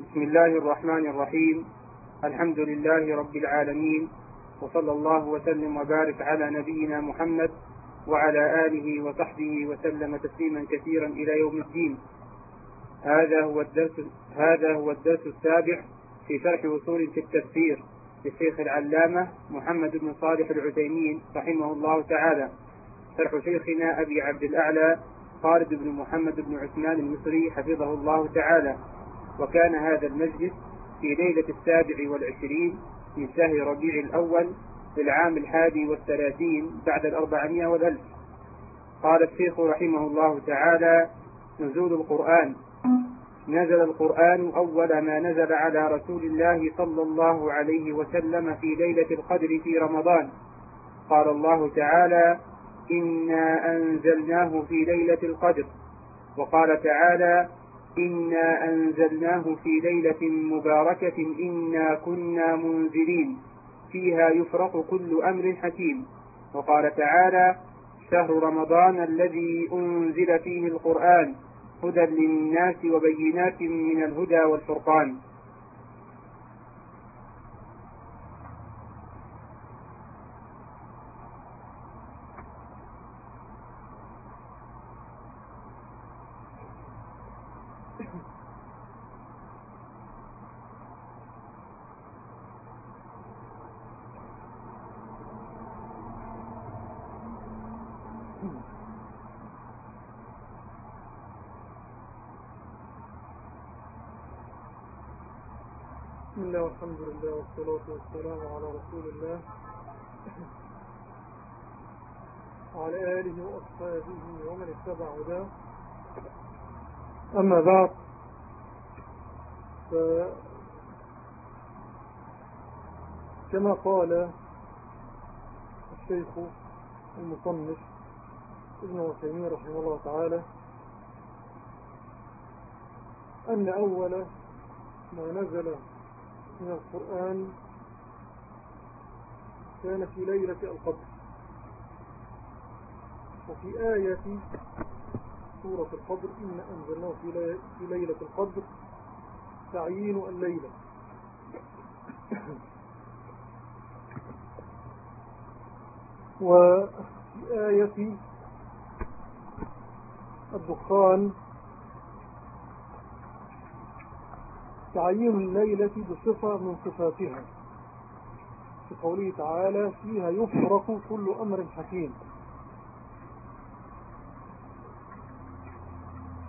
بسم الله الرحمن الرحيم. الحمد لله رب العالمين. وصلى الله وسلم وبارك على نبينا محمد وعلى آله وصحبه وسلم تسليما كثيرا إلى يوم الدين. هذا هو الدرس هذا هو الدرس السابع في شرح وصول في التفسير للشيخ العلامة محمد بن صالح العثيمين رحمه الله تعالى. شرح شيخنا أبي عبد الأعلى خالد بن محمد بن عثمان المصري حفظه الله تعالى. وكان هذا المجلس في ليلة السابع والعشرين من شهر ربيع الأول في العام الحادي والثلاثين بعد الأربعمائة والألف. قال الشيخ رحمه الله تعالى نزول القرآن. نزل القرآن أول ما نزل على رسول الله صلى الله عليه وسلم في ليلة القدر في رمضان. قال الله تعالى إنا أنزلناه في ليلة القدر. وقال تعالى إنا أنزلناه في ليلة مباركة إنا كنا منزلين فيها يفرق كل أمر حكيم وقال تعالى شهر رمضان الذي أنزل فيه القرآن هدى للناس وبينات من الهدى والفرقان بسم الله والحمد لله والصلاة والسلام على رسول الله. وعلى آله وأصحابه ومن اتبع هداه. أما بعد كما قال الشيخ المصنف ابن وسيمين رحمه الله تعالى أن أول ما نزل من القرآن كان في ليلة القدر. وفي آية سورة القدر إن أنزلناه في ليلة القدر تعيين الليلة. وفي آية الدخان تعيين الليلة بصفة من صفاتها. في قوله تعالى فيها يفرق كل أمر حكيم.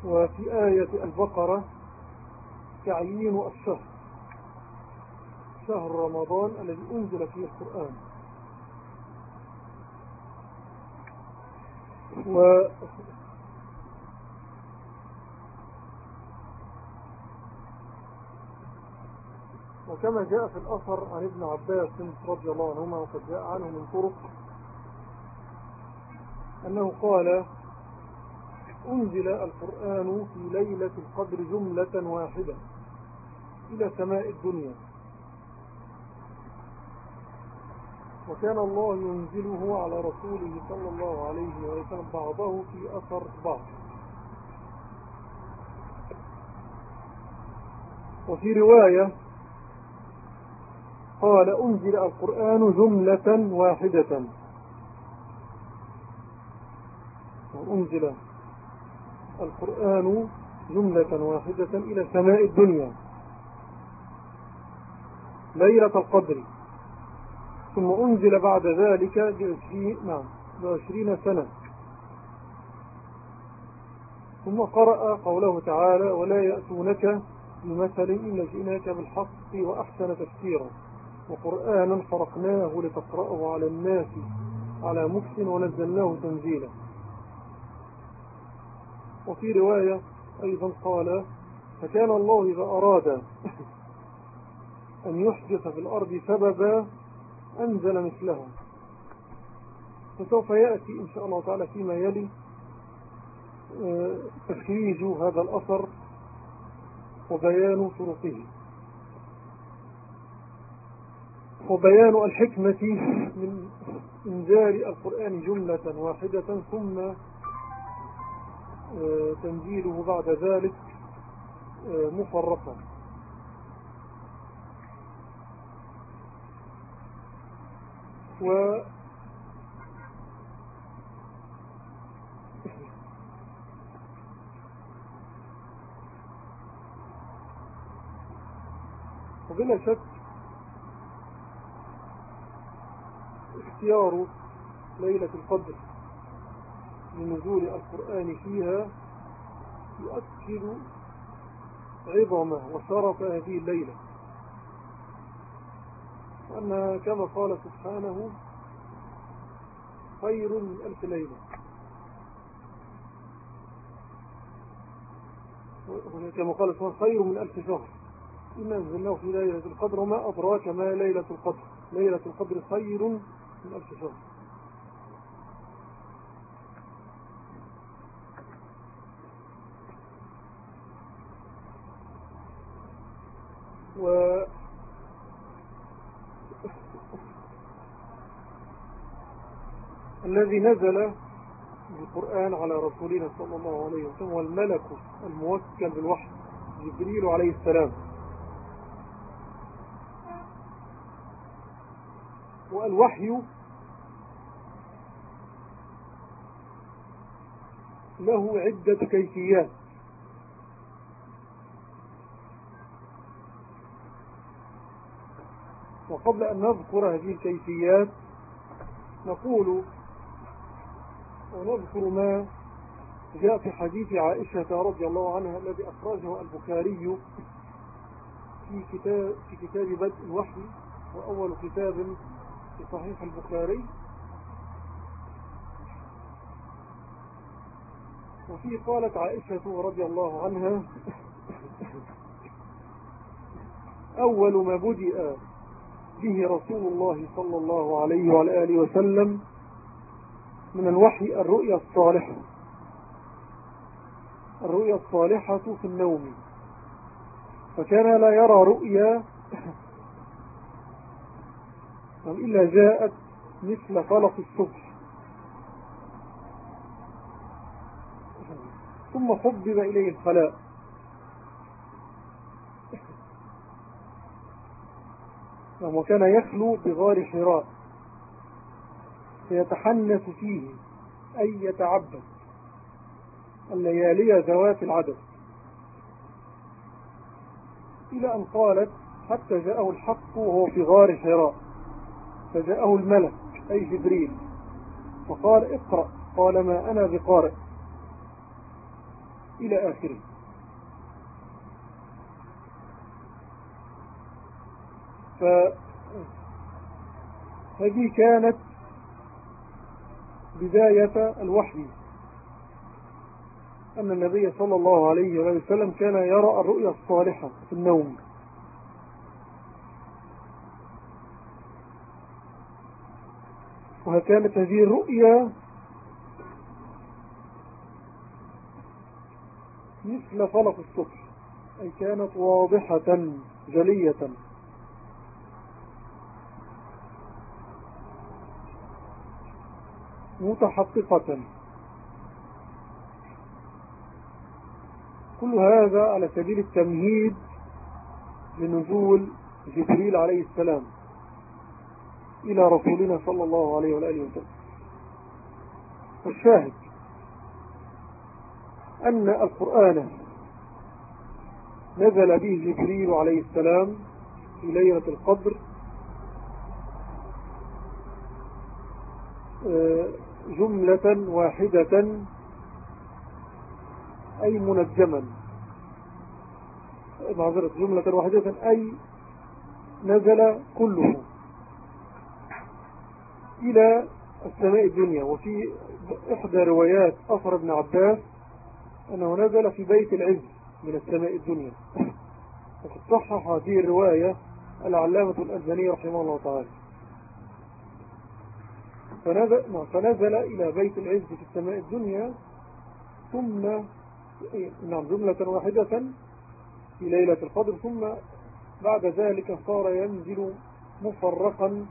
وفي آية البقرة تعيين الشهر. شهر رمضان الذي أنزل فيه القرآن. و وكما جاء في الأثر عن ابن عباس رضي الله عنهما وقد جاء عنه من طرق أنه قال أنزل القرآن في ليلة القدر جملة واحدة إلى سماء الدنيا. وكان الله ينزله على رسوله صلى الله عليه وسلم بعضه في أثر بعض. وفي رواية قال أنزل القرآن جملة واحدة. أنزل القرآن جملة واحدة إلى سماء الدنيا. ليلة القدر. ثم أنزل بعد ذلك بعشرين, نعم سنة. ثم قرأ قوله تعالى ولا يأتونك بمثل إلا جئناك بالحق وأحسن تفسيرا. وقرآنا فرقناه لتقرأه على الناس على مكس ونزلناه تنزيلا. وفي رواية أيضا قال فكان الله إذا أراد أن يحدث في الأرض سببا أنزل مثله فسوف يأتي إن شاء الله تعالى فيما يلي آه، تخريج هذا الأثر وبيان طرقه. وبيان الحكمة من إنزال القرآن جملة واحدة ثم آه، تنزيله بعد ذلك آه، مفرقا. و وبلا شك اختيار ليلة القدر لنزول القرآن فيها يؤكد عظمه وشرف هذه الليلة. وأنها كما قال سبحانه خير من ألف ليلة. كما قال سبحانه خير من ألف شهر. إنا أنزلناه في ليلة القدر وما أدراك ما ليلة القدر. ليلة القدر خير و الذي نزل القرآن على رسولنا صلى الله عليه وسلم والملك الموكل بالوحي جبريل عليه السلام. والوحي له عدة كيفيات. وقبل أن نذكر هذه الكيفيات نقول ونذكر ما جاء في حديث عائشة رضي الله عنها الذي أخرجه البخاري في كتاب, في كتاب بدء الوحي وأول كتاب في صحيح البخاري. وفي قالت عائشة رضي الله عنها أول ما بدأ به رسول الله صلى الله عليه وعلى آله وسلم من الوحي الرؤيا الصالحة. الرؤيا الصالحة في النوم. فكان لا يرى رؤيا إلا جاءت مثل فلق الصبح. ثم حبب إليه الخلاء. وكان يخلو بغار حراء. فيتحنث فيه أي يتعبد. الليالي ذوات العدد. إلى أن قالت حتى جاءه الحق وهو في غار حراء. فجاءه الملك أي جبريل فقال اقرأ قال ما أنا بقارئ. إلى آخره. فهذه كانت بداية الوحي. أن النبي صلى الله عليه وسلم كان يرى الرؤيا الصالحة في النوم. وكانت هذه الرؤيا مثل فلق الصبح أي كانت واضحة جلية. متحققة. كل هذا على سبيل التمهيد لنزول جبريل عليه السلام. إلى رسولنا صلى الله عليه وآله وسلم. الشاهد أن القرآن نزل به جبريل عليه السلام في ليلة القدر آه، جملة واحدة أي منجما. معذرة جملة واحدة أي نزل كله. إلى السماء الدنيا. وفي إحدى روايات أثر ابن عباس أنه نزل في بيت العز من السماء الدنيا. وقد صحح هذه الرواية العلامة الأزني رحمه الله تعالى. فنزل, نعم، فنزل إلى بيت العز في السماء الدنيا ثم نعم جملة واحدة في ليلة القدر ثم بعد ذلك صار ينزل مفرقا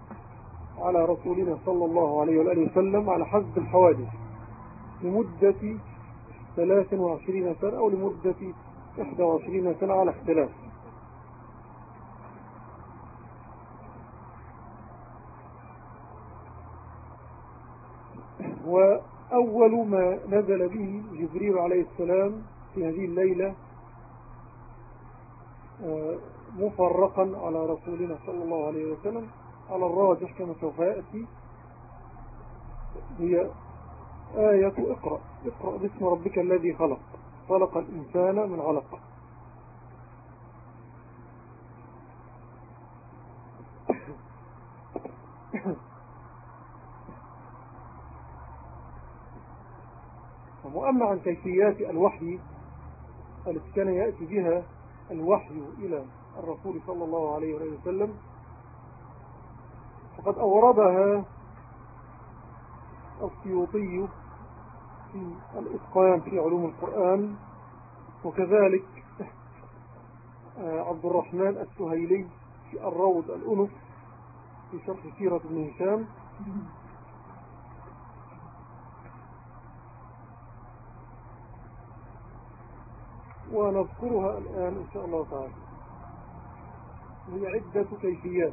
على رسولنا صلى الله عليه وآله وسلم على حسب الحوادث. لمدة 23 سنة أو لمدة 21 سنة على اختلاف. وأول ما نزل به جبريل عليه السلام في هذه الليلة آه، مفرقا على رسولنا صلى الله عليه وسلم. على الراجح كما سوف يأتي. هي آية اقرأ. اقرأ باسم ربك الذي خلق. خلق الإنسان من علق. وأما عن كيفيات الوحي التي كان يأتي بها الوحي إلى الرسول صلى الله عليه وسلم فقد أوردها السيوطي في الإتقان في علوم القرآن وكذلك عبد الرحمن السهيلي في الروض الأنف في شرح سيرة ابن هشام. ونذكرها الآن إن شاء الله تعالى. هي عدة كيفيات.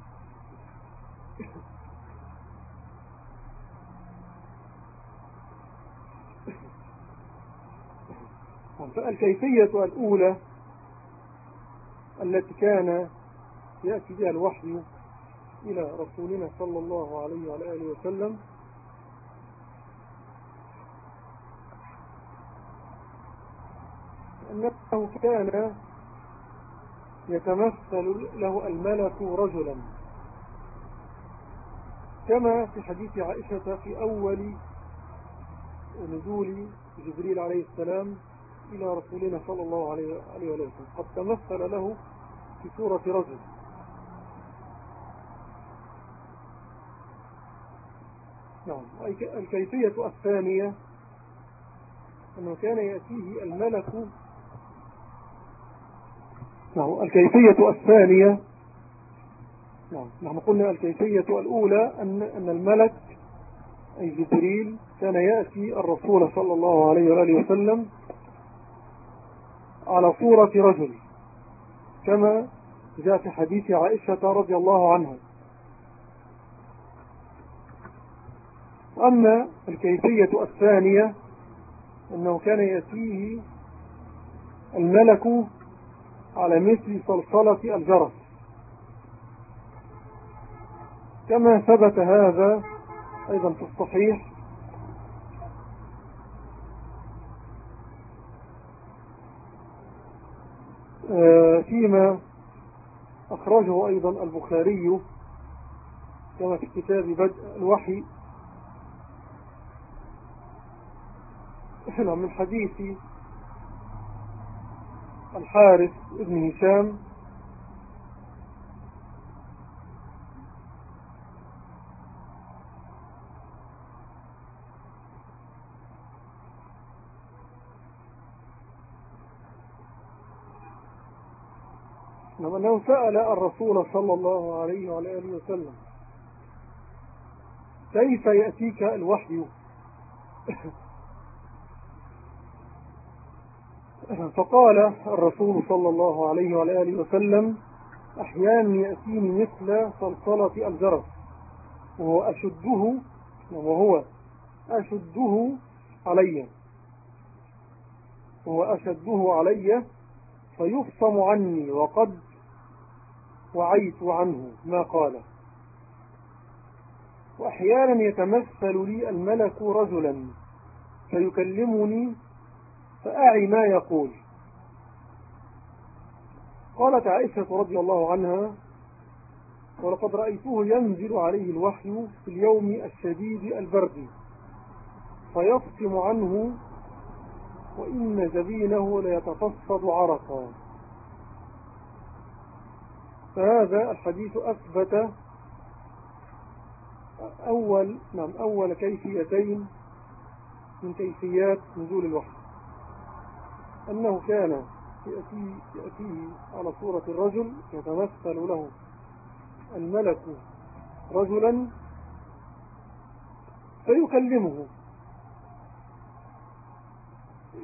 فالكيفية الأولى التي كان يأتي بها الوحي إلى رسولنا صلى الله عليه وعلى آله وسلم. أنه كان يتمثل له الملك رجلا. كما في حديث عائشة في أول نزول جبريل عليه السلام إلى رسولنا صلى الله عليه وسلم. قد تمثل له في سورة رجل. نعم. الكيفية الثانية أنه كان يأتيه الملك. نعم. الكيفية الثانية. نعم. نحن قلنا الكيفية الأولى أن, أن الملك أي جبريل كان يأتي الرسول صلى الله عليه وآله وسلم على صورة رجل كما جاء في حديث عائشة رضي الله عنها. أما الكيفية الثانية أنه كان يأتيه الملك على مثل صلصلة الجرس. كما ثبت هذا أيضا في الصحيح فيما أخرجه أيضا البخاري كما في كتاب بدء الوحي. من حديث الحارث ابن هشام نعم. أنه سأل الرسول صلى الله عليه وعلى آله وسلم كيف يأتيك الوحي؟ فقال الرسول صلى الله عليه وعلى آله وسلم أحيانا يأتيني مثل صلصلة الجرس وهو أشده وهو أشده علي وهو أشده علي فيفصم عني وقد وعيت عنه ما قال. وأحيانا يتمثل لي الملك رجلا فيكلمني فأعي ما يقول. قالت عائشة رضي الله عنها ولقد رأيته ينزل عليه الوحي في اليوم الشديد البرد فيفصم عنه وإن جبينه ليتفصد عرقا. فهذا الحديث أثبت أول, نعم أول كيفيتين من كيفيات نزول الوحي. أنه كان يأتيه, يأتيه على صورة الرجل يتمثل له الملك رجلا فيكلمه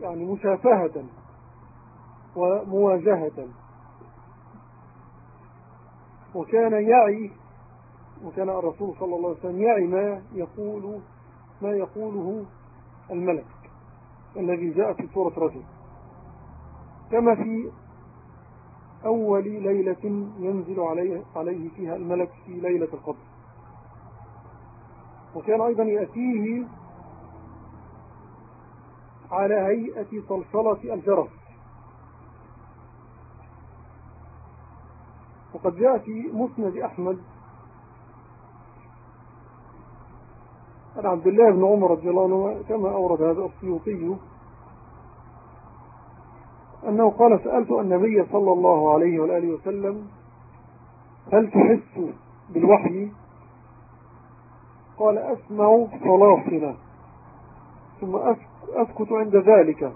يعني مشافهة ومواجهة. وكان يعي وكان الرسول صلى الله عليه وسلم يعي ما يقول ما يقوله الملك الذي جاء في صورة رجل. كما في أول ليلة ينزل عليه, عليه فيها الملك في ليلة القدر. وكان أيضا يأتيه على هيئة صلصلة الجرس. وقد جاء في مسند أحمد عن عبد الله بن عمر رضي الله عنه كما أورد هذا السيوطي أنه قال سألت النبي صلى الله عليه وآله وسلم هل تحس بالوحي؟ قال أسمع صلاصنا ثم أسكت عند ذلك.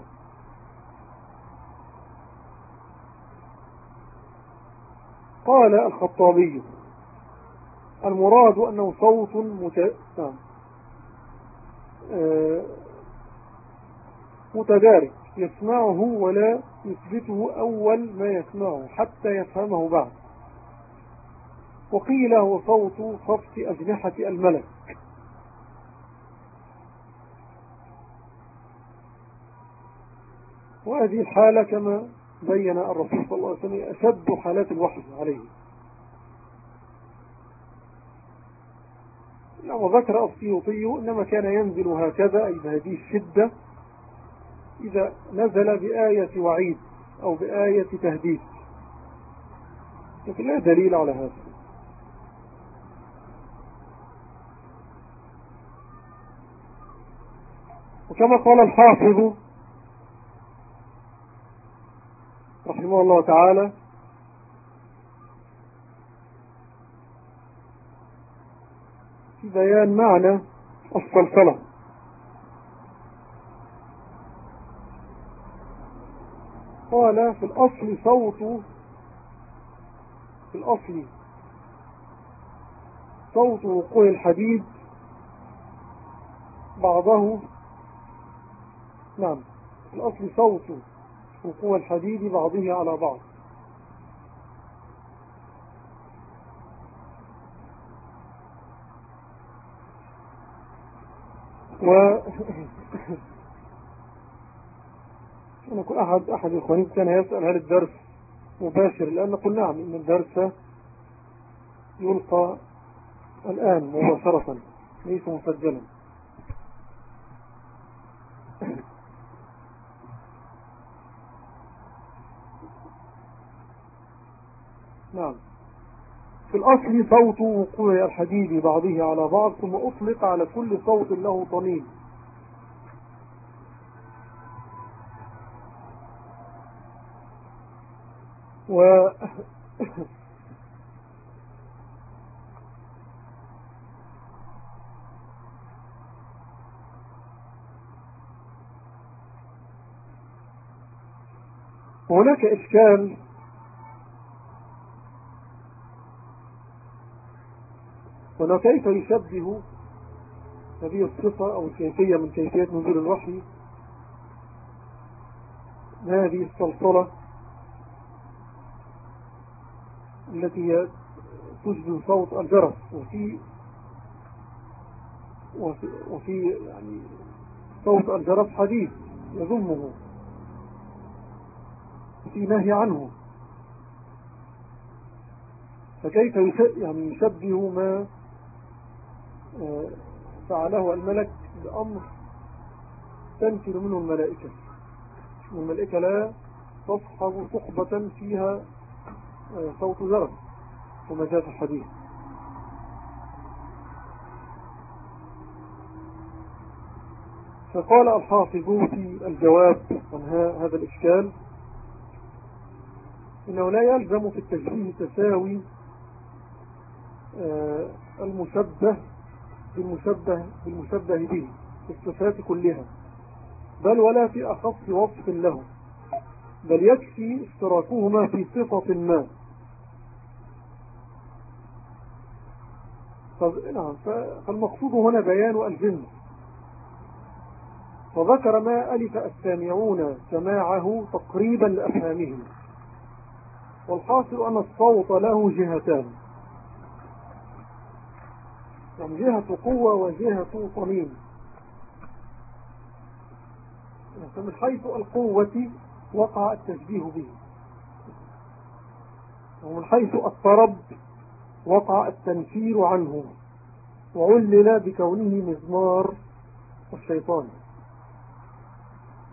قال الخطابي. المراد أنه صوت مت... نعم. آه، متدارك. يسمعه ولا يثبته أول ما يسمعه حتى يفهمه بعد. وقيل هو صوت خفت أجنحة الملك. وهذه الحالة كما بين الرسول صلى الله عليه وسلم أشد حالات الوحي عليه. وذكر السيوطي إنما كان ينزل هكذا أي بهذه الشدة إذا نزل بآية وعيد أو بآية تهديد. لكن لا دليل على هذا. وكما قال الحافظ رحمه الله تعالى. في بيان معنى الصلصلة. قال في الأصل صوت في الأصل صوت وقوع الحديد بعضه. نعم في الأصل صوت وقوع الحديد بعضه على بعض. و أنا كل أحد أحد إخواني كان يسأل هل الدرس مباشر؟ لأن نقول نعم إن الدرس يلقى الآن مباشرة ليس مسجلا نعم في الأصل صوت وقوع الحديد بعضه على بعض ثم أطلق على كل صوت له طنين. و هناك إشكال وأنه كيف يشبه هذه الصفة أو الكيفية من كيفية نزول الوحي؟ هذه الصلصلة التي تشبه صوت الجرس وفي وفي, يعني صوت الجرس حديث يذمه في نهي عنه. فكيف يعني يشبه ما فعله الملك بأمر تنكر منه الملائكة. والملائكة لا تصحب صحبة فيها آه، صوت جاء في الحديث فقال الحافظ في الجواب عن هذا الإشكال إنه لا يلزم في التشبيه تساوي آه، المشبه بالمشبه, بالمشبه به في الصفات كلها. بل ولا في أخص وصف له. بل يكفي اشتراكهما في صفة ما. نعم فالمقصود هنا بيان الجنس وذكر ما ألف السامعون سماعه تقريبا لأفهامهم. والحاصل أن الصوت له جهتان. يعني جهة قوة وجهة طمين. فمن حيث القوة وقع التشبيه به. ومن حيث الطرب وقع التنفير عنه. وعلل بكونه مزمار الشيطان.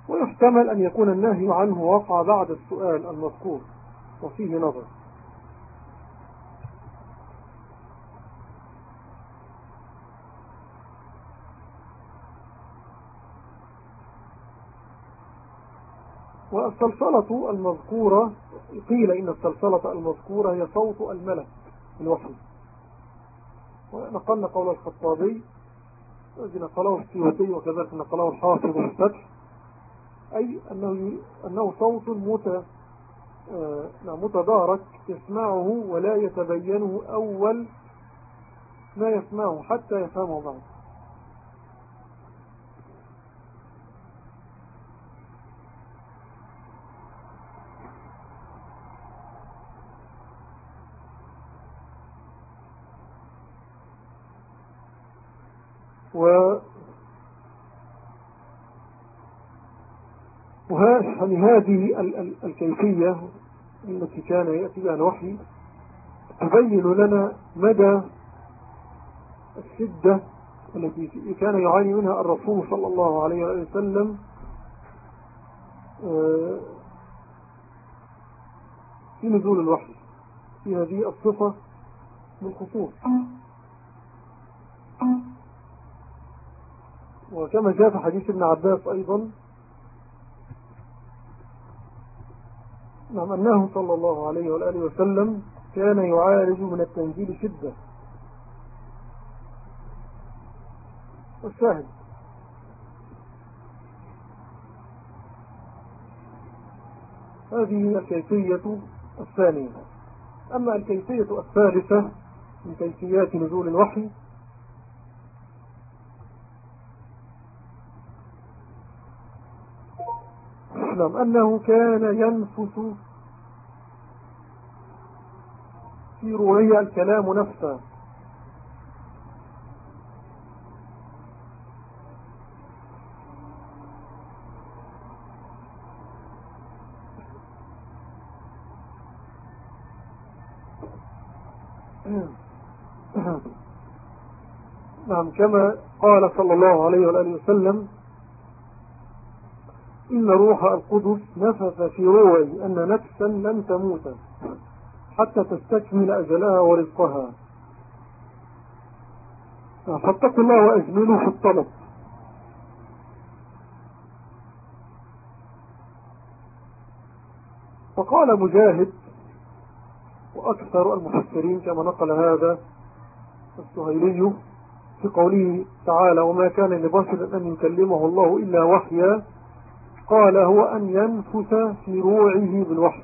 ويحتمل أن يكون النهي عنه وقع بعد السؤال المذكور. وفيه نظر. والسلسلة المذكورة قيل إن السلسلة المذكورة هي صوت الملك الوحي. ونقلنا قول الخطابي الذي نقله السيوطي وكذلك نقله الحافظ الفتح أي أنه, أنه صوت مت آه، متدارك يسمعه ولا يتبينه أول ما يسمعه حتى يفهمه بعد و وهذه الكيفية التي كان يأتي بها الوحي تبين لنا مدى الشدة التي كان يعاني منها الرسول صلى الله عليه وسلم آه، في نزول الوحي في هذه الصفة بالخصوص. وكما جاء في حديث ابن عباس أيضا نعم أنه صلى الله عليه وآله وسلم كان يعالج من التنزيل شدة. والشاهد. هذه الكيفية الثانية. أما الكيفية الثالثة من كيفيات نزول الوحي وسلم أنه كان ينفس في روعية الكلام نفسه. نعم كما قال صلى الله عليه وآله وسلم إن روح القدس نفث في روعي أن نفسا لن تموت حتى تستكمل أجلها ورزقها. فاتقوا الله وأجملوا في الطلب. فقال مجاهد وأكثر المفسرين كما نقل هذا السهيلي في قوله تعالى وما كان لبشر أن يكلمه الله إلا وحيا قال هو أن ينفث في روعه بالوحي.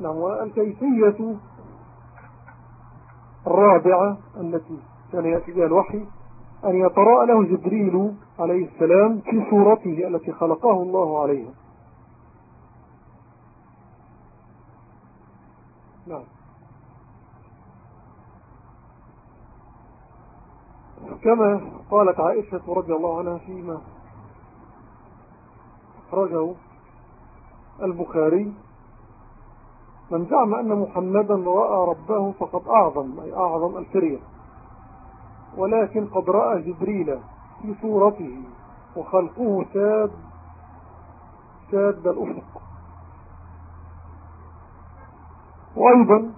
نعم والكيفية الرابعة التي كان يأتي بها الوحي أن يتراءى له جبريل عليه السلام في صورته التي خلقه الله عليها نعم كما قالت عائشة رضي الله عنها فيما أخرجه البخاري من زعم أن محمدا رأى ربه فقد أعظم أي أعظم الفرية ولكن قد رأى جبريل في صورته وخلقه ساد ساد الأفق. وأيضا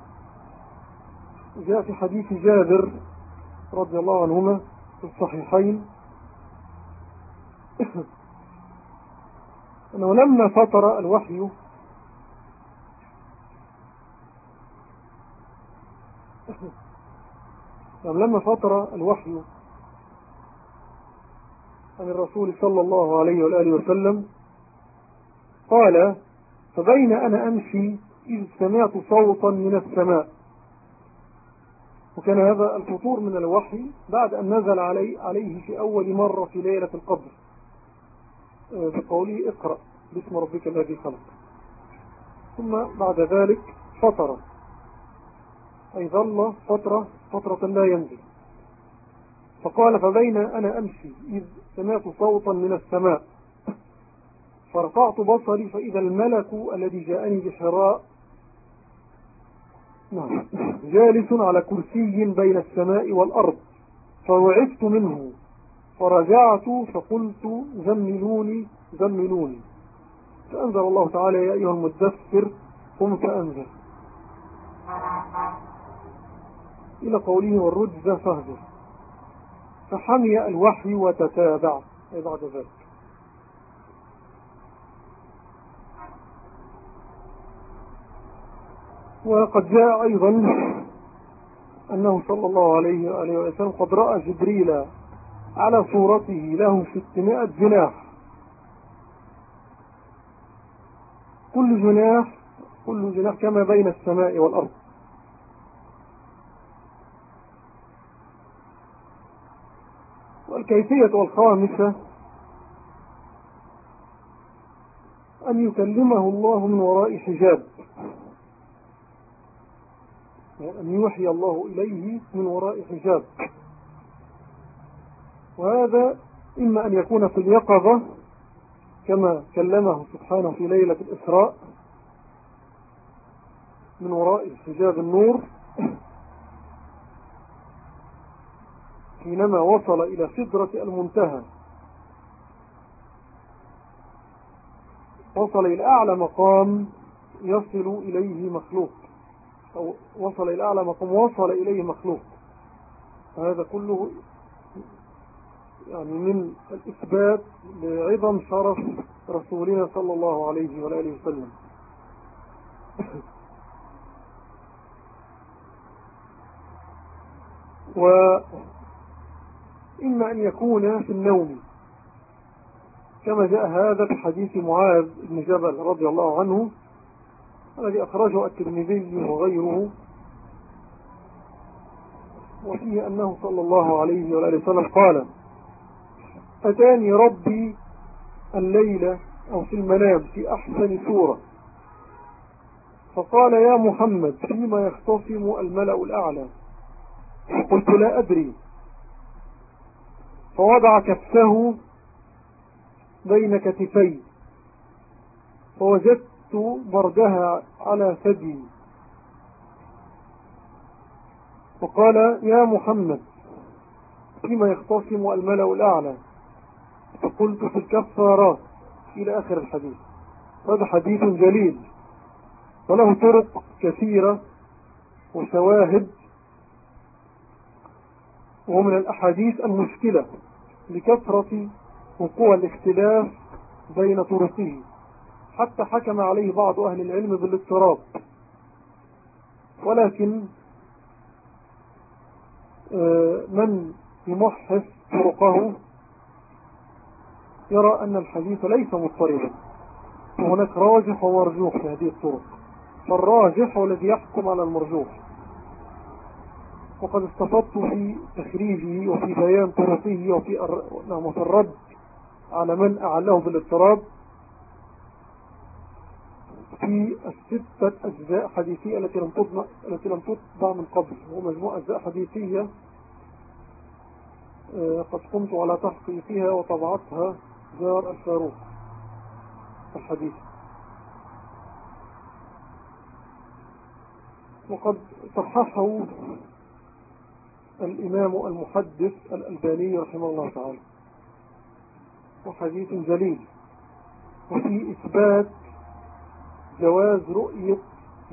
جاء في حديث جابر رضي الله عنهما في الصحيحين. أنه لما فطر الوحي يعني لما فتر الوحي عن الرسول صلى الله عليه وآله وسلم قال فبين أنا أمشي إذ سمعت صوتا من السماء. وكان هذا الفطور من الوحي بعد أن نزل علي عليه في أول مرة في ليلة القدر. آه، بقوله اقرأ باسم ربك الذي خلق. ثم بعد ذلك فطر. أي ظل فترة فترة لا ينزل. فقال فبين أنا أمشي إذ سمعت صوتا من السماء. فرفعت بصري فإذا الملك الذي جاءني بحراء نعم. جالس على كرسي بين السماء والأرض فوعدت منه فرجعت فقلت زملوني زملوني. فأنزل الله تعالى يا أيها المدثر قم فأنزل إلى قوله والرجز فهجر فحمي الوحي وتتابع. أي بعد ذلك. وقد جاء أيضا أنه صلى الله عليه وآله وسلم قد رأى جبريل على صورته له ستمائة جناح. كل جناح كل جناح كما بين السماء والأرض. والكيفية الخامسة أن يكلمه الله من وراء حجاب. أن يوحي الله إليه من وراء حجاب. وهذا إما أن يكون في اليقظة كما كلمه سبحانه في ليلة الإسراء من وراء حجاب النور حينما وصل إلى سدرة المنتهى. وصل إلى أعلى مقام يصل إليه مخلوق. أو وصل إلى أعلى مقام وصل إليه مخلوق. هذا كله يعني من الإثبات لعظم شرف رسولنا صلى الله عليه وآله وسلم. وإما أن يكون في النوم كما جاء هذا في حديث معاذ بن جبل رضي الله عنه الذي أخرجه الترمذي وغيره وفيه أنه صلى الله عليه وآله وسلم قال أتاني ربي الليلة أو في المنام في أحسن سورة. فقال يا محمد فيما يختصم الملأ الأعلى؟ قلت لا أدري. فوضع كفه بين كتفي فوجدت بردها على ثدي. وقال يا محمد فيما يختصم الملأ الأعلى؟ فقلت في الكفارات. إلى آخر الحديث. هذا حديث جليل. وله طرق كثيرة وشواهد ومن الأحاديث المشكلة لكثرة وقوع الاختلاف بين طرقه. حتى حكم عليه بعض أهل العلم بالاضطراب. ولكن آه، من يمحص طرقه يرى أن الحديث ليس مضطربا. وهناك راجح ومرجوح في هذه الطرق. فالراجح هو الذي يحكم على المرجوح. وقد استفدت في تخريجه وفي بيان طرقه وفي نعم الرد على من أعله بالاضطراب. في الستة أجزاء حديثية التي لم تطبع, التي لم تطبع من قبل ومجموعة أجزاء حديثية آه، قد قمت على تحقيقها وطبعتها دار الفاروق الحديث. وقد صححه الإمام المحدث الألباني رحمه الله تعالى وحديث جليل وفي إثبات جواز رؤية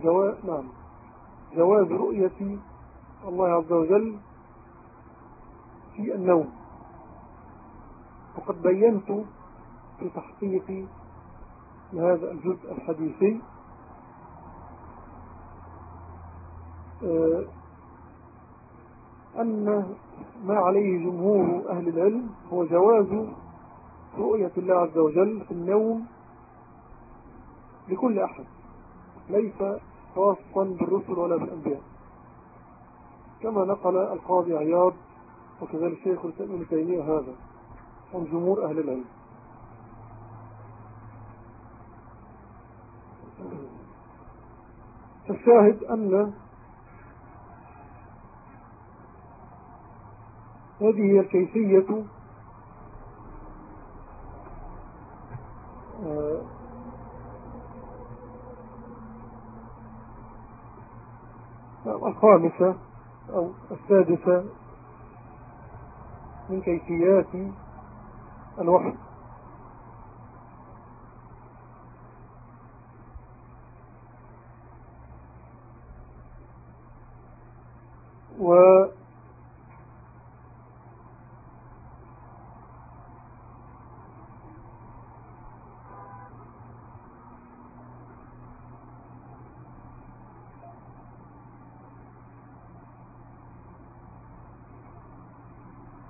جواز نعم. جواز رؤية الله عز وجل في النوم. وقد بينت في تحقيق هذا الجزء الحديثي آه، أن ما عليه جمهور أهل العلم هو جواز رؤية الله عز وجل في النوم لكل أحد. ليس خاصا بالرسل ولا بالأنبياء. كما نقل القاضي عياض وكذلك الشيخ الإسلام ابن تيمية هذا عن جمهور أهل العلم. فالشاهد أن هذه هي الكيفية الخامسة أو السادسة من كيفيات الوحي. و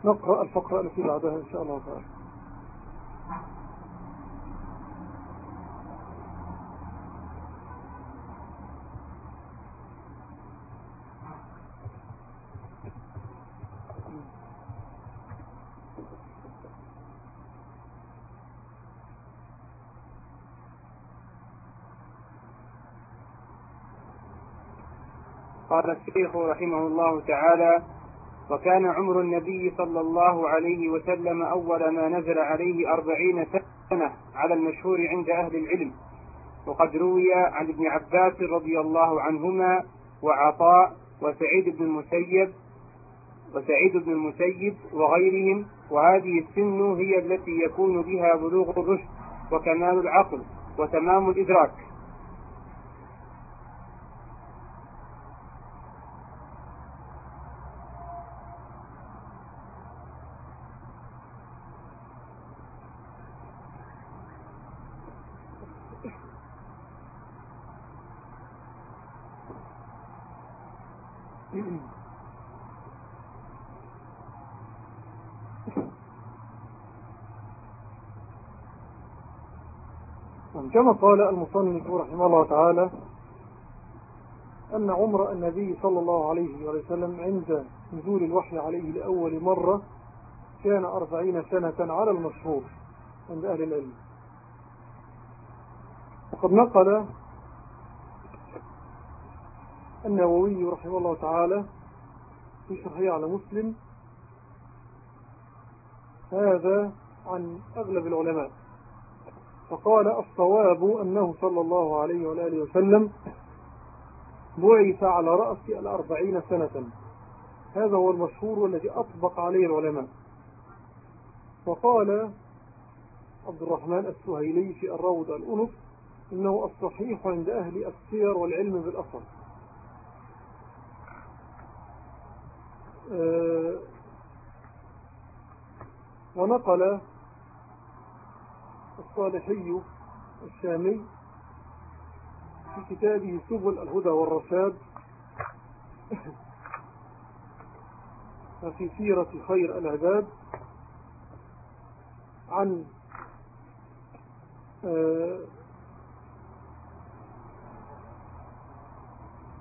نقرأ الفقرة التي بعدها إن شاء الله تعالى. قال الشيخ رحمه الله تعالى وكان عمر النبي صلى الله عليه وسلم أول ما نزل عليه أربعين سنة على المشهور عند أهل العلم. وقد روي عن ابن عباس رضي الله عنهما وعطاء وسعيد بن المسيب وسعيد بن المسيب وغيرهم وهذه السن هي التي يكون بها بلوغ الرشد وكمال العقل وتمام الإدراك. كما قال المصنف رحمه الله تعالى أن عمر النبي صلى الله عليه وسلم عند نزول الوحي عليه لأول مرة كان أربعين سنة على المشهور عند أهل العلم. وقد نقل النووي رحمه الله تعالى في شرحه على مسلم هذا عن أغلب العلماء. فقال الصواب أنه صلى الله عليه وآله وسلم بعث على رأس الأربعين سنة. هذا هو المشهور والذي أطبق عليه العلماء. وقال عبد الرحمن السهيلي في الروض الأنف إنه الصحيح عند أهل السير والعلم بالأصل. آه، ونقل الصالحي الشامي في كتابه سبل الهدى والرشاد وفي سيرة خير العباد عن آه،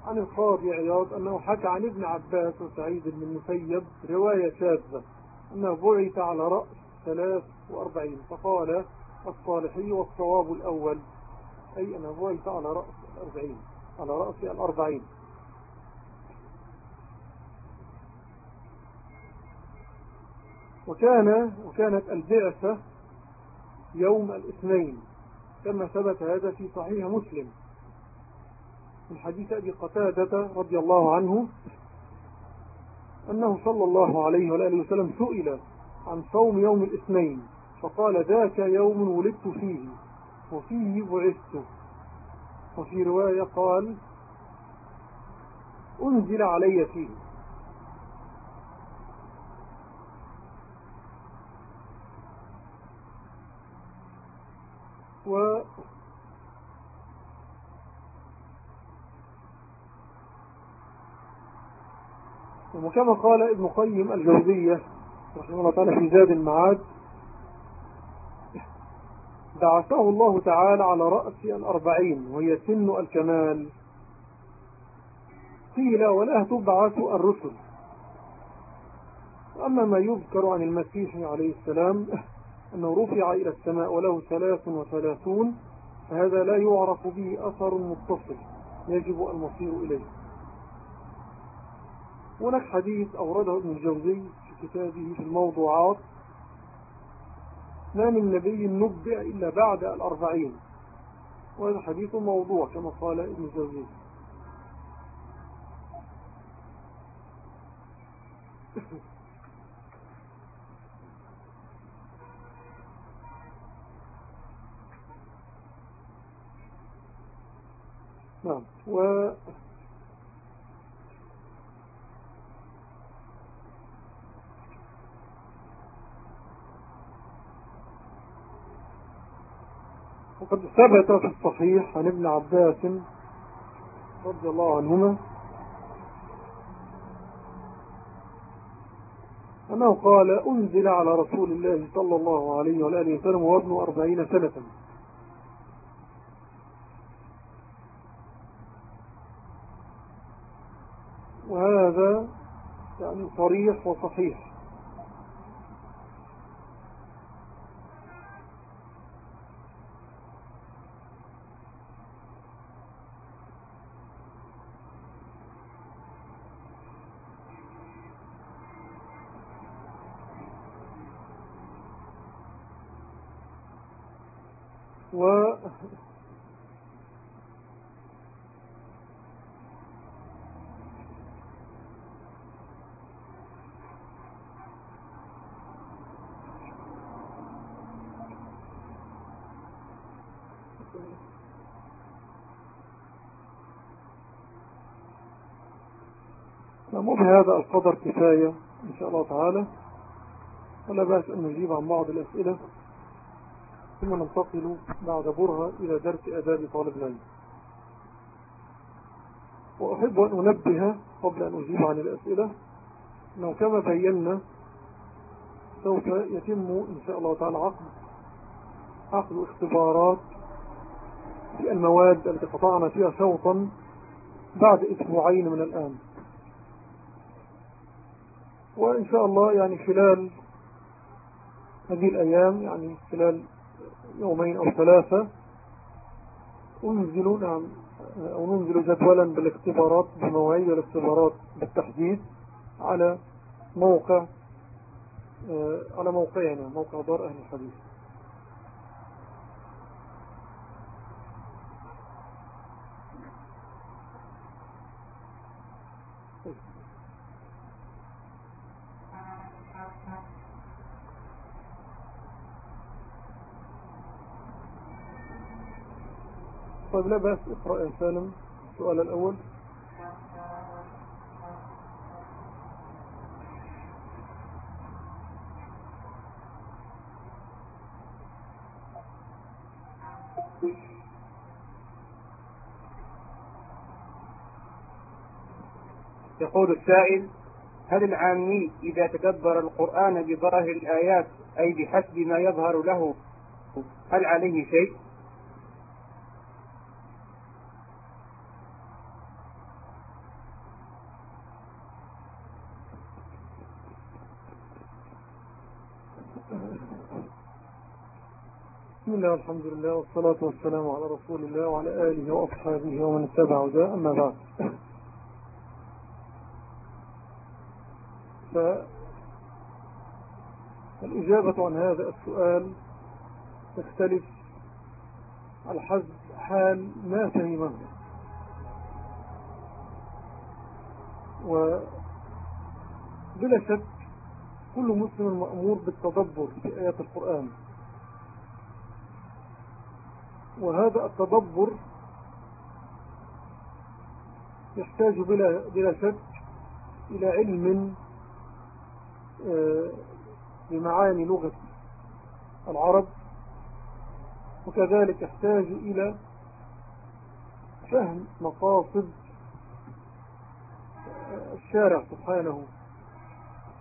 عن القاضي عياض أنه حكى عن ابن عباس وسعيد بن المسيب رواية شاذة أنه بعث على رأس ثلاث وأربعين فقال الصالحي والصواب الأول. أي أنه بعث على رأس الأربعين على رأس الأربعين. وكان وكانت البعثة يوم الاثنين كما ثبت هذا في صحيح مسلم. من حديث أبي قتادة رضي الله عنه أنه صلى الله عليه وآله وسلم سئل عن صوم يوم الاثنين. فقال ذاك يوم ولدت فيه وفيه بعثت. وفي رواية قال أنزل علي فيه. و وكما قال ابن قيم الجوزية رحمه الله تعالى في زاد المعاد بعثه الله تعالى على رأس الأربعين وهي سن الكمال. قيل ولا تبعث الرسل. أما ما يذكر عن المسيح عليه السلام أنه رفع إلى السماء وله ثلاث وثلاثون فهذا لا يعرف به أثر متصل يجب المصير إليه. هناك حديث أورده ابن الجوزي في كتابه في الموضوعات ما من نبي نبئ إلا بعد الأربعين. وهذا حديث موضوع كما قال ابن الجوزي نعم. و وقد ثبت في الصحيح عن ابن عباس رضي الله عنهما أنه قال أنزل على رسول الله صلى الله عليه وآله وسلم وابن أربعين سنة. وهذا يعني صريح وصحيح و وبهذا القدر كفاية إن شاء الله تعالى. ولا بأس أن نجيب عن بعض الأسئلة ثم ننتقل بعد برهة إلى درس أداب طالب العلم. وأحب أن أنبه قبل أن أجيب عن الأسئلة أنه كما بينا سوف يتم إن شاء الله تعالى عقد عقد اختبارات في المواد التي قطعنا فيها شوطا بعد أسبوعين من الآن. وإن شاء الله يعني خلال هذه الأيام يعني خلال يومين أو ثلاثة أنزل نعم أو ننزل جدولا بالاختبارات بمواعيد الاختبارات بالتحديد على موقع آه، على موقعنا موقع دار أهل الحديث. طيب لا بأس اقرأ يا سالم السؤال الأول. يقول السائل هل العامي إذا تدبر القرآن بظاهر الآيات أي بحسب ما يظهر له هل عليه شيء؟ بسم الله والحمد لله والصلاة والسلام على رسول الله وعلى آله وأصحابه ومن اتبع ذا أما بعد. فالإجابة عن هذا السؤال تختلف على حسب حال ما فهمه. وبلا شك كل مسلم مأمور بالتدبر في آيات القرآن. وهذا التدبر يحتاج بلا, بلا شك إلى علم آه، بمعاني لغة العرب وكذلك يحتاج إلى فهم مقاصد الشارع سبحانه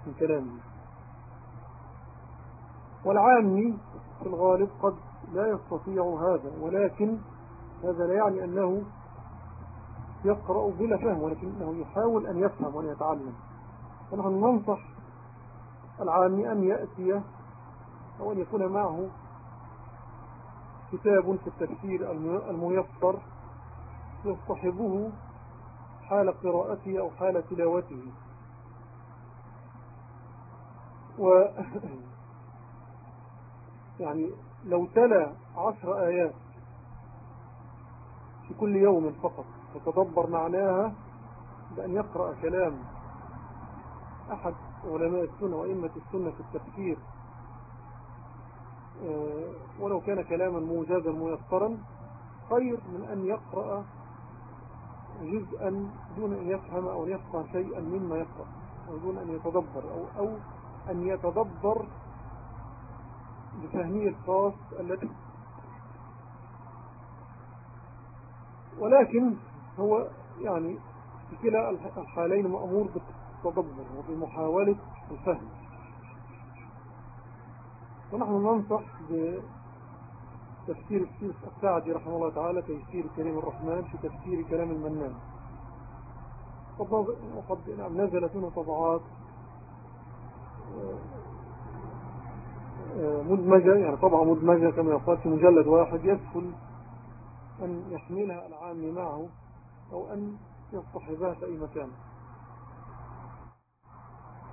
من كلامه. والعامي في الغالب قد لا يستطيع هذا ولكن هذا لا يعني أنه يقرأ بلا فهم ولكنه يحاول أن يفهم وأن يتعلم. فنحن ننصح العامي أن يأتي أو أن يكون معه كتاب في التفسير الميسر يصطحبه حال قراءته أو حال تلاوته. و يعني لو تلا عشر آيات في كل يوم فقط وتدبر معناها بأن يقرأ كلام أحد علماء السنة وإمة السنة في التفسير آه، ولو كان كلاما موجزا ميسرا خير من أن يقرأ جزءا دون أن يفهم أو يفقه شيئا مما يقرأ أو دون أن يتدبر أو, أو أن يتدبر بفهمه الخاص الذي ولكن هو يعني في كلا الحالين مأمور بالتدبر وبمحاولة الفهم. ونحن ننصح بتفسير الشيخ السعدي رحمه الله تعالى تفسير كريم الرحمن في تفسير كلام المنان. وقد نعم، نزلت منه طبعات آه، مدمجة يعني طبعا مدمجة كما يقال في مجلد واحد يسهل أن يحملها العام معه أو أن يصطحبها في أي مكان.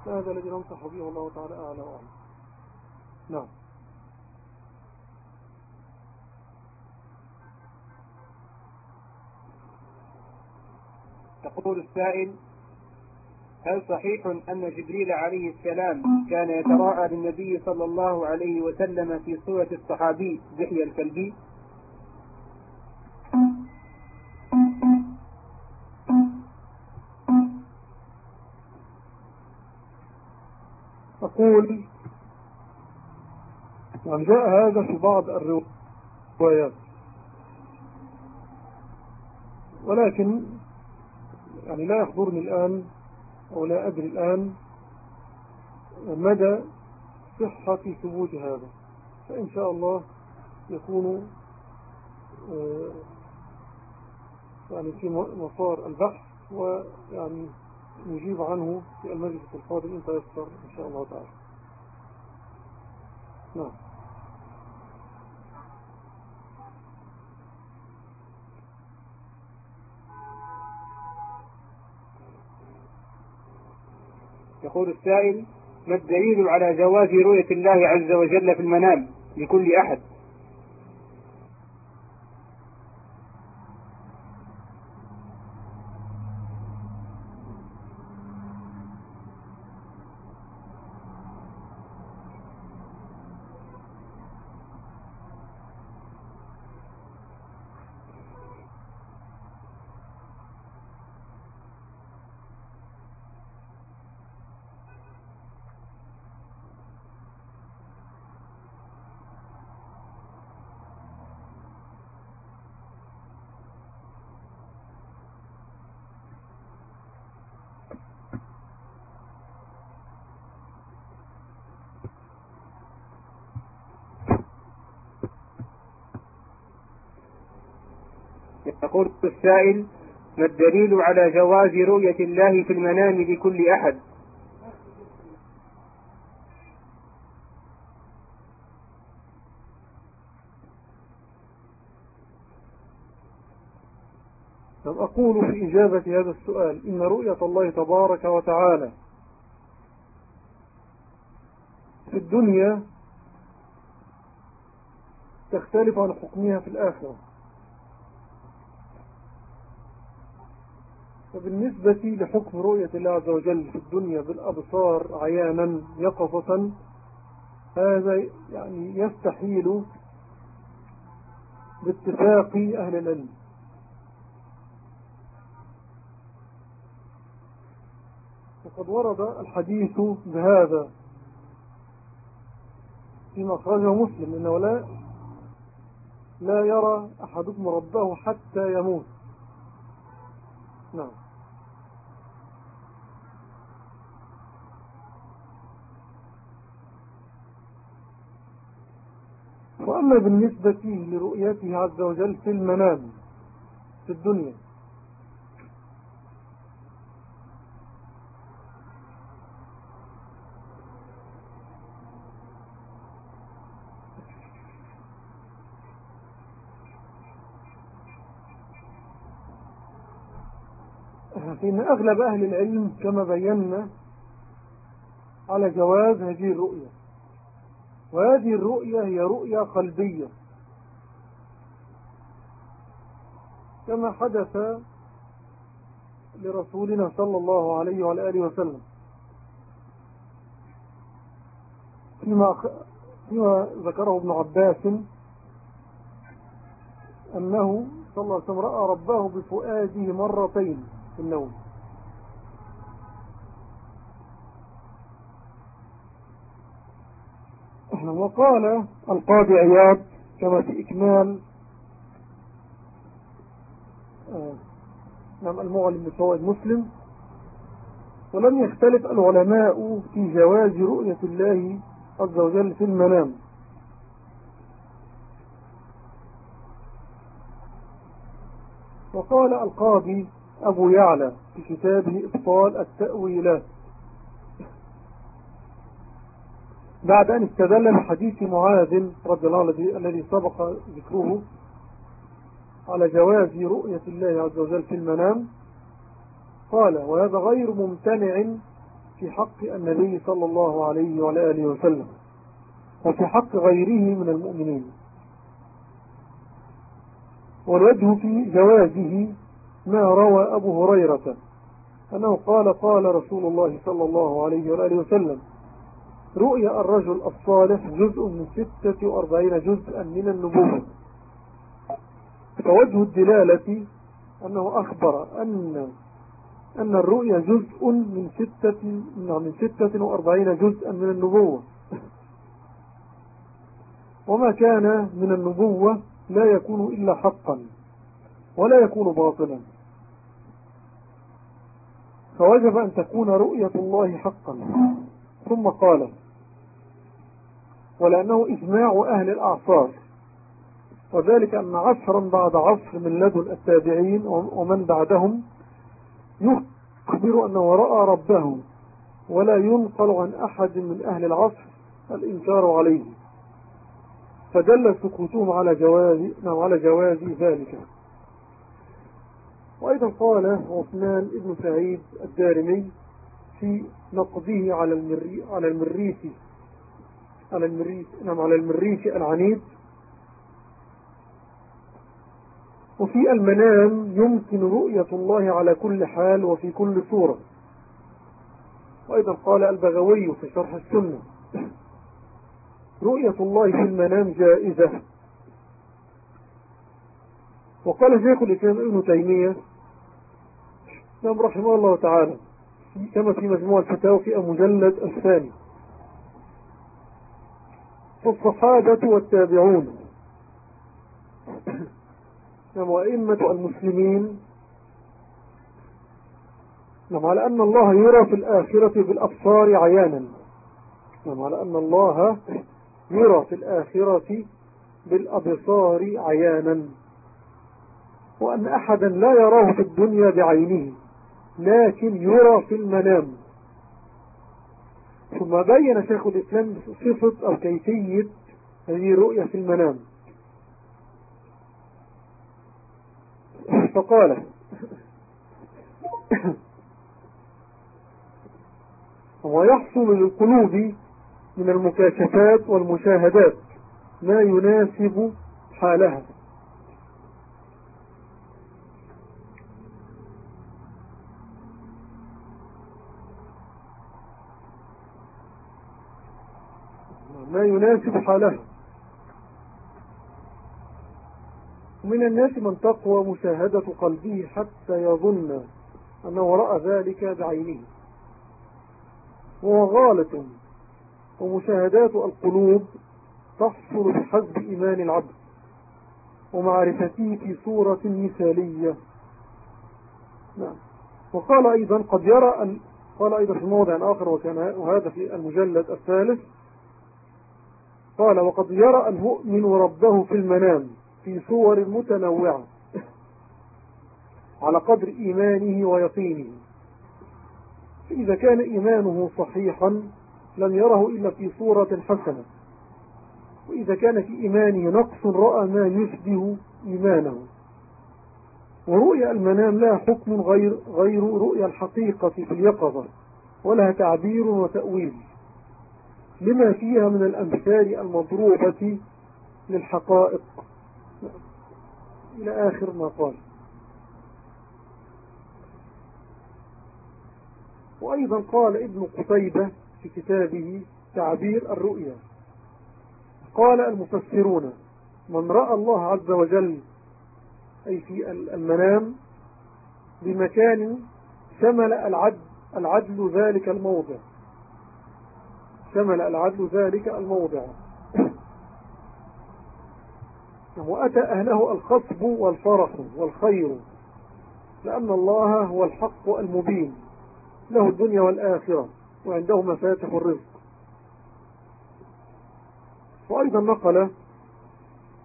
فهذا الذي ننصح به الله تعالى أعلى وأعلم نعم. يقول السائل هل صحيح أن جبريل عليه السلام كان يتراءى للنبي صلى الله عليه وسلم في صورة الصحابي دحية الكلبي؟ أقول يعني جاء هذا في بعض الروايات. ولكن يعني لا يخبرني الآن أو لا أدري الآن مدى صحة ثبوت هذا. فإن شاء الله يكون آه، يعني في مسار البحث ويعني نجيب عنه في المجلس القادم إن تيسر إن شاء الله تعالى. نعم. يقول السائل ما الدليل على جواز رؤية الله عز وجل في المنام لكل أحد؟ يقول السائل ما الدليل على جواز رؤية الله في المنام لكل أحد؟ أقول في إجابة هذا السؤال إن رؤية الله تبارك وتعالى في الدنيا تختلف عن حكمها في الآخرة. فبالنسبة لحكم رؤية الله عز وجل في الدنيا بالأبصار عيانا يقظة هذا يعني يستحيل باتفاق أهل العلم. وقد ورد الحديث بهذا فيما أخرجه مسلم إنه لا لا يرى أحدكم ربه حتى يموت. نعم. وأما بالنسبة لرؤيته عز وجل في المنام في الدنيا. فإن أغلب أهل العلم كما بينا على جواز هذه الرؤية. وهذه الرؤية هي رؤية قلبية. كما حدث لرسولنا صلى الله عليه وعلى آله وسلم. فيما, فيما ذكره ابن عباس أنه صلى الله عليه وسلم رأى رباه بفؤاده مرتين في النوم. وقال القاضي عياض كما في إكمال. آه، نعم المعلم بفوائد مسلم. ولم يختلف العلماء في جواز رؤية الله عز وجل في المنام. وقال القاضي أبو يعلى في كتابه إبطال التأويلات. بعد أن استدل بحديث معاذ رضي الله الذي سبق ذكره على جواز رؤية الله عز وجل في المنام قال وهذا غير ممتنع في حق النبي صلى الله عليه وعلى آله وسلم وفي حق غيره من المؤمنين. والوجه في جوازه ما روى أبو هريرة أنه قال قال رسول الله صلى الله عليه وآله وسلم رؤيا الرجل الصالح جزء من ستة وأربعين جزءا من النبوة. فوجه الدلالة أنه أخبر أن أن الرؤيا جزء من ستة من ستة وأربعين جزءا من النبوة. وما كان من النبوة لا يكون إلا حقا ولا يكون باطلا. فوجب أن تكون رؤية الله حقا. ثم قال ولأنه إجماع أهل الأعصار وذلك أن عصرا بعد عصر من لدن التابعين ومن بعدهم يخبر أنه رأى ربه ولا ينقل عن أحد من أهل العصر الإنكار عليه. فدل سكوتهم على جواز نعم على جواز ذلك. وأيضا قال عثمان ابن سعيد الدارمي في نقضه على المريسي على المريس نعم على المريس العنيد وفي المنام يمكن رؤية الله على كل حال وفي كل صورة. وأيضا قال البغوي في شرح السنة رؤية الله في المنام جائزة. وقال شيخ الإسلام ابن تيمية نعم رحمه الله تعالى كما في مجموع الفتاوى في المجلد الثاني. فالصحابة والتابعون. نعم وأئمة المسلمين. نعم على أن الله يرى في الآخرة بالأبصار عيانا. نعم على أن الله يرى في الآخرة بالأبصار عيانا. وأن أحدا لا يراه في الدنيا بعينه لكن يرى في المنام. ثم بين شيخ الإسلام صفة أو كيفية هذه الرؤية في المنام. فقال ويحصل للقلوب من المكاشفات والمشاهدات ما يناسب حالها. يناسب حالها ومن الناس من تقوى مشاهدة قلبه حتى يظن أنه رأى ذلك بعينه. وهو غالة ومشاهدات القلوب تحصل بحسب إيمان العبد ومعرفته في صورة مثالية. نعم. وقال أيضا قد يرى أن قال أيضا في موضع آخر وكان وهذا في المجلد الثالث قال وقد يرى المؤمن ربه في المنام في صور متنوعة على قدر إيمانه ويقينه. فإذا كان إيمانه صحيحا لم يره إلا في صورة حسنة. وإذا كان في إيمانه نقص رأى ما يشبه إيمانه. ورؤيا المنام لها حكم غير, غير رؤيا الحقيقة في اليقظة ولها تعبير وتأويل. لما فيها من الأمثال المضروبة للحقائق. إلى آخر ما قال. وأيضا قال ابن قتيبة في كتابه تعبير الرؤيا. قال المفسرون من رأى الله عز وجل أي في المنام بمكان شمل العدل, العدل ذلك الموضع. شمل العدل ذلك الموضع. وأتى أهله الخصب والفرح والخير لأن الله هو الحق المبين له الدنيا والآخرة وعنده مفاتح الرزق. وأيضا نقل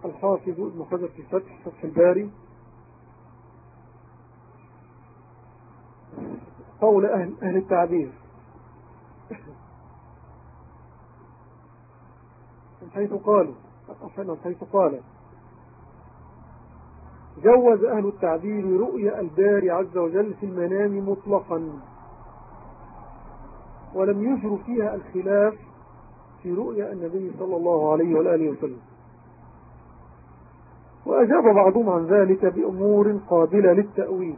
الحافظ ابن حجر في فتح فتح الباري قول أهل, أهل التعبير. من حيث قالوا. من حيث قال. جوز أهل التعبير رؤيا الباري عز وجل في المنام مطلقا. ولم يجر فيها الخلاف في رؤيا النبي صلى الله عليه وآله وسلم. وأجاب بعضهم عن ذلك بأمور قابلة للتأويل.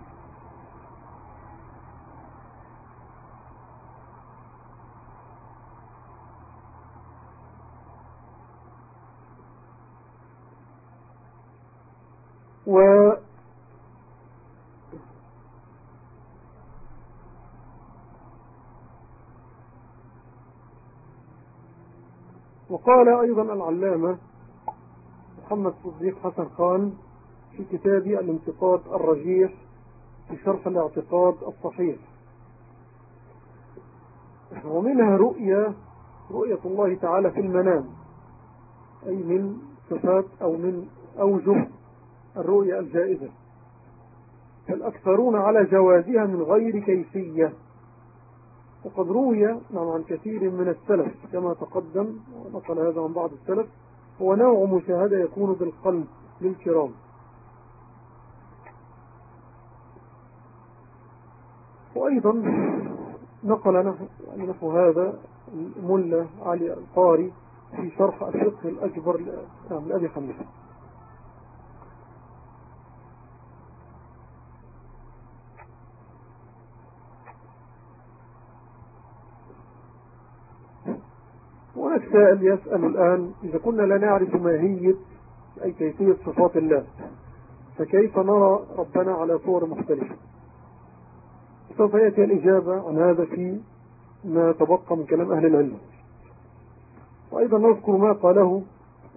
و وقال أيضا العلامة محمد صديق حسن خان في كتاب الانتقاد الرجيح في شرح الاعتقاد الصحيح. ومنها رؤية رؤية الله تعالى في المنام أي من صفات أو من أوجه الرؤية الجائزة. فالأكثرون على جوازها من غير كيفية؟ وقد روي نعم عن كثير من السلف كما تقدم ونقل هذا عن بعض السلف هو نوع مشاهدة يكون بالقلب للكرام. وأيضا نقل يعني نحو هذا الملة علي القاري في شرح الفقه الأكبر لأبي حنيفة. هناك سائل يسأل الآن إذا كنا لا نعرف ماهية أي كيفية صفات الله فكيف نرى ربنا على صور مختلفة؟ سوف يأتي الإجابة عن هذا في ما تبقى من كلام أهل العلم. وأيضا نذكر ما قاله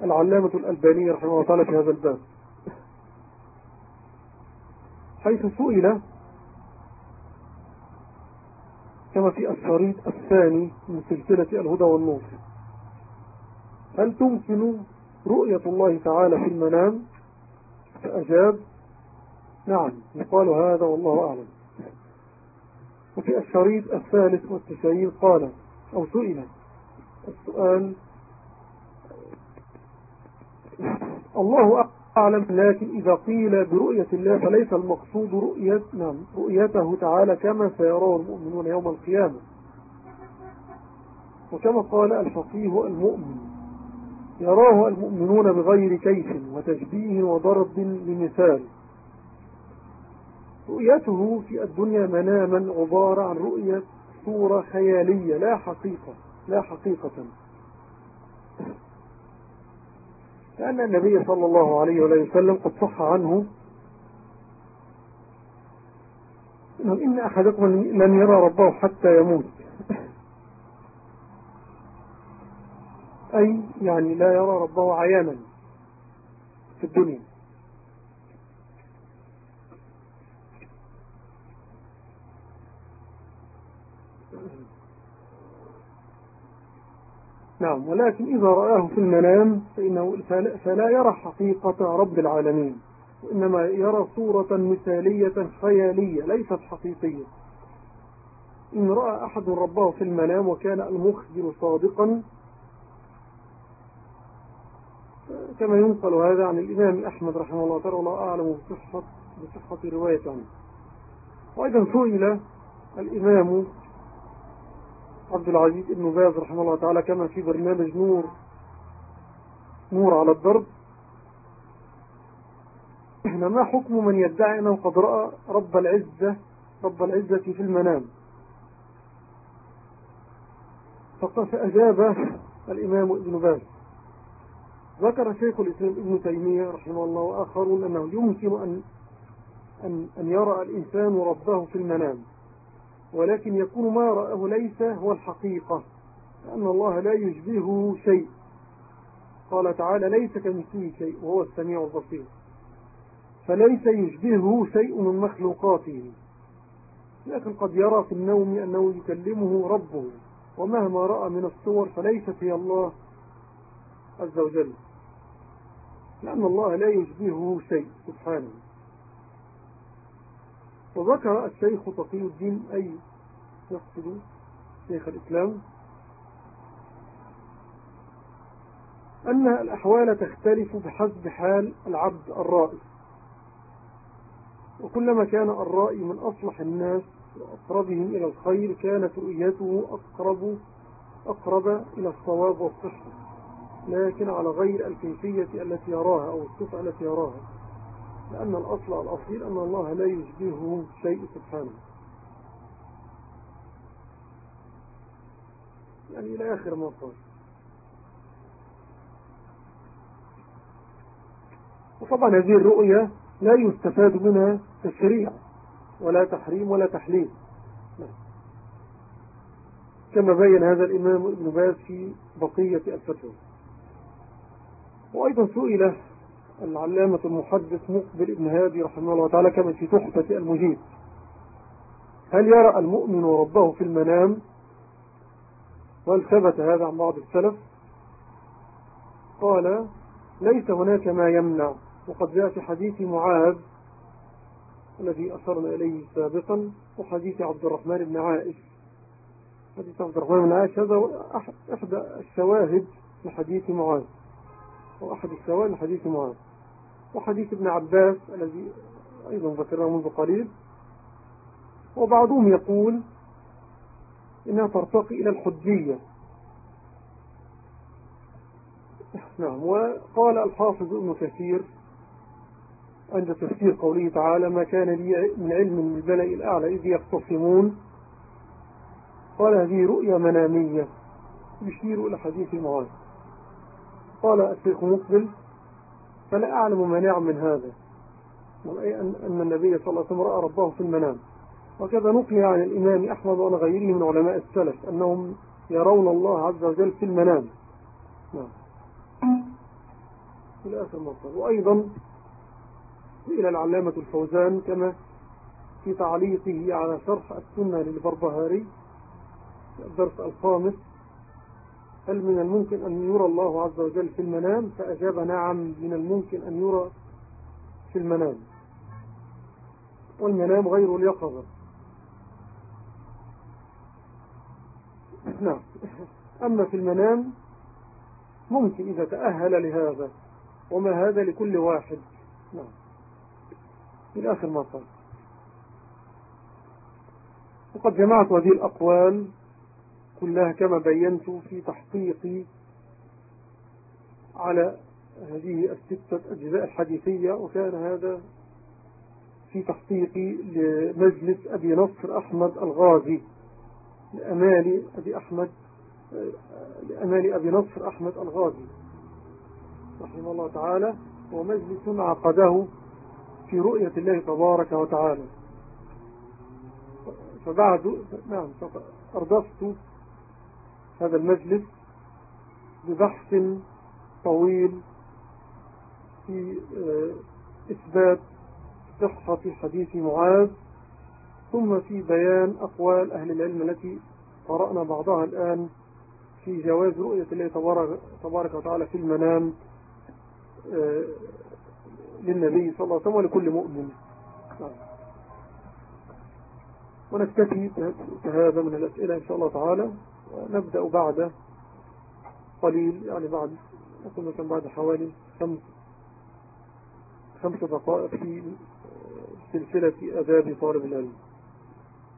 العلامة الألباني رحمه الله تعالى في هذا الباب. حيث سئل كما في الشريط الثاني من سلسلة الهدى والنور. هل تمكن رؤية الله تعالى في المنام. فأجاب نعم يقال هذا والله أعلم. وفي الشريط الثالث والتسعين قال أو سئل السؤال الله أعلم لكن إذا قيل برؤية الله فليس المقصود رؤية نعم رؤيته تعالى كما سيراه المؤمنون يوم القيامة. وكما قال الفقيه المؤمن يراه المؤمنون بغير كيف وتشبيه وضرب لمثال. رؤيته في الدنيا مناما عبارة عن رؤية صورة خيالية لا حقيقة لا حقيقة. لأن النبي صلى الله عليه وسلم قد صح عنه إن أحدكم لن يرى ربه حتى يموت. أي يعني لا يرى ربه عيانا في الدنيا. نعم ولكن إذا رآه في المنام فإنه فلا يرى حقيقة رب العالمين وإنما يرى صورة مثالية خيالية ليست حقيقية. إن رأى أحد ربه في المنام وكان المخبر صادقا كما ينقل هذا عن الإمام أحمد رحمه الله تعالى والله أعلم بصحة, بصحة رواية عنه. وأيضا سئل الإمام عبد العزيز بن باز رحمه الله تعالى كما في برنامج نور نور على الضرب إحنا ما حكم من يدعي أنه قد رأى رب العزة رب العزة في المنام؟ فأجاب الإمام ابن باز. ذكر شيخ الإسلام ابن تيمية رحمه الله وآخرون أنه يمكن أن, أن, أن يرى الإنسان ربه في المنام ولكن يكون ما رأه ليس هو الحقيقة لأن الله لا يشبهه شيء. قال تعالى ليس كمثله شيء وهو السميع البصير. فليس يشبهه شيء من مخلوقاته لكن قد يرى في النوم أنه يكلمه ربه ومهما رأى من الصور فليست هي الله عز وجل. لأن الله لا يشبهه شيء سبحانه. وذكر الشيخ تقي الدين أي يقصد شيخ الإسلام أن الأحوال تختلف بحسب حال العبد الرائي. وكلما كان الرائي من أصلح الناس وأقربهم إلى الخير كانت رؤيته أقرب أقرب إلى الصواب والصحة. لكن على غير الكيفية التي يراها أو الصفة التي يراها. لأن الأصل الأصيل أن الله لا يشبهه شيء سبحانه. يعني إلى آخر ما قال. وطبعا هذه الرؤية لا يستفاد منها تشريع ولا تحريم ولا تحليل. كما بين هذا الإمام ابن باز في بقية الفتوى. وأيضا سئل العلامة المحدث مقبل ابن هادي رحمه الله تعالى كما في تحفة المجيد. هل يرى المؤمن ربه في المنام؟ وهل ثبت هذا عن بعض السلف؟ قال ليس هناك ما يمنع. وقد جاء في حديث معاذ الذي أشرنا إليه سابقا وحديث عبد الرحمن بن عائش. حديث عبد الرحمن بن عائش هذا أحد الشواهد لحديث معاذ. وأحد الشواهد لحديث معاذ. وحديث ابن عباس الذي أيضا ذكرناه منذ قليل وبعضهم يقول إنها ترتقي إلى الحجية. نعم وقال الحافظ ابن كثير عند تفسير قوله تعالى ما كان لي من علم من البلاء الأعلى إذ يختصمون قال هذه رؤيا منامية يشير إلى حديث معاذ. قال الشيخ مقبل فلا أعلم مانع من هذا أي أن النبي صلى الله عليه وسلم رأى ربه في المنام. وكذا نقل عن الإمام أحمد وعن غيره من علماء السلف أنهم يرون الله عز وجل في المنام. نعم. إلى آخر مصر وأيضا إلى العلامة الفوزان كما في تعليقه على شرح السنة للبربهاري الدرس الخامس هل من الممكن أن يرى الله عز وجل في المنام فأجاب نعم من الممكن أن يرى في المنام. والمنام غير اليقظة. نعم. أما في المنام ممكن إذا تأهل لهذا. وما هذا لكل واحد. نعم. إلى آخر ما قال. وقد جمعت هذه الأقوال كلها كما بينت في تحقيقي على هذه الستة أجزاء الحديثية وكان هذا في تحقيقي لمجلس أبي نصر أحمد الغازي لأمال أبي أحمد لأمال أبي نصر أحمد الغازي رحمه الله تعالى ومجلس عقده في رؤية الله تبارك وتعالى. فبعد نعم أردفت هذا المجلس ببحث طويل في آه، إثبات صحة حديث معاذ ثم في بيان أقوال أهل العلم التي قرأنا بعضها الآن في جواز رؤية الله تبارك, وتعالى في المنام آه، للنبي صلى الله عليه وسلم ولكل مؤمن نعم. ونكتفي بهذا من الأسئلة إن شاء الله تعالى ونبدأ بعد قليل يعني بعد أقول مثلا بعد حوالي خمس خمس دقائق في سلسلة أداب طالب العلم.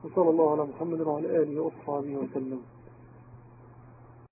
وصلى الله على محمد وعلى آله وأصحابه وسلم.